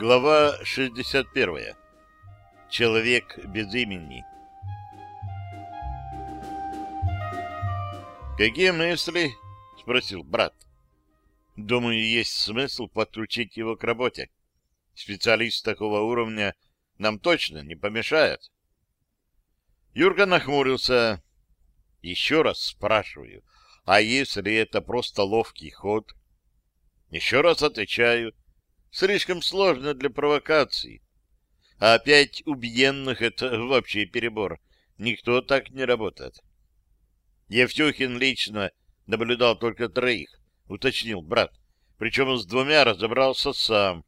Глава 61. Человек без имени. «Какие мысли?» — спросил брат. «Думаю, есть смысл подключить его к работе. Специалист такого уровня нам точно не помешает». Юрка нахмурился. «Еще раз спрашиваю, а если это просто ловкий ход?» «Еще раз отвечаю, Слишком сложно для провокаций. А опять убиенных — это вообще перебор. Никто так не работает. Евтюхин лично наблюдал только троих, уточнил брат. Причем с двумя разобрался сам.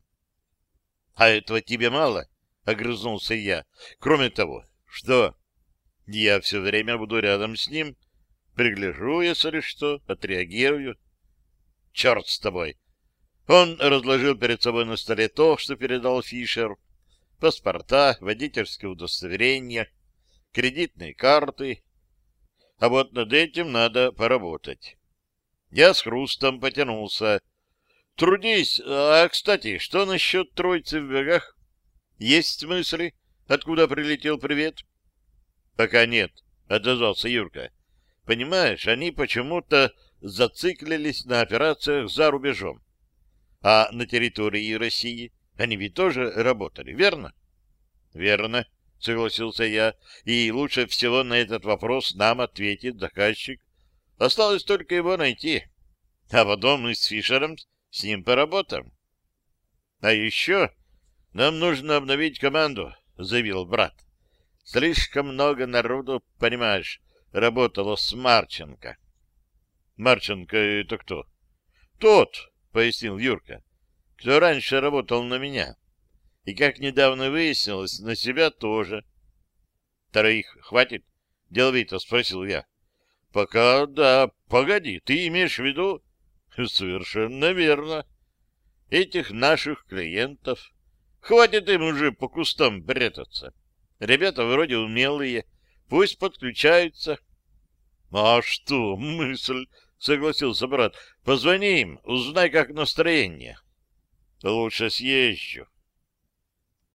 — А этого тебе мало? — огрызнулся я. — Кроме того, что? Я все время буду рядом с ним. Пригляжу, если что, отреагирую. — Черт с тобой! Он разложил перед собой на столе то, что передал Фишер. Паспорта, водительские удостоверения, кредитные карты. А вот над этим надо поработать. Я с хрустом потянулся. Трудись. А, кстати, что насчет троицы в бегах? Есть мысли, откуда прилетел привет? Пока нет, отозвался Юрка. Понимаешь, они почему-то зациклились на операциях за рубежом. А на территории России они ведь тоже работали, верно? Верно, согласился я. И лучше всего на этот вопрос нам ответит заказчик. Осталось только его найти. А потом мы с Фишером с ним поработаем. А еще нам нужно обновить команду, заявил брат. Слишком много народу, понимаешь, работало с Марченко. Марченко это кто? Тот, — пояснил Юрка, — кто раньше работал на меня. И, как недавно выяснилось, на себя тоже. — Троих хватит? — деловито спросил я. — Пока да. Погоди, ты имеешь в виду? — Совершенно верно. Этих наших клиентов. Хватит им уже по кустам прятаться. Ребята вроде умелые, пусть подключаются. — А что, мысль? — согласился брат. — Позвони им, узнай, как настроение. — Лучше съезжу.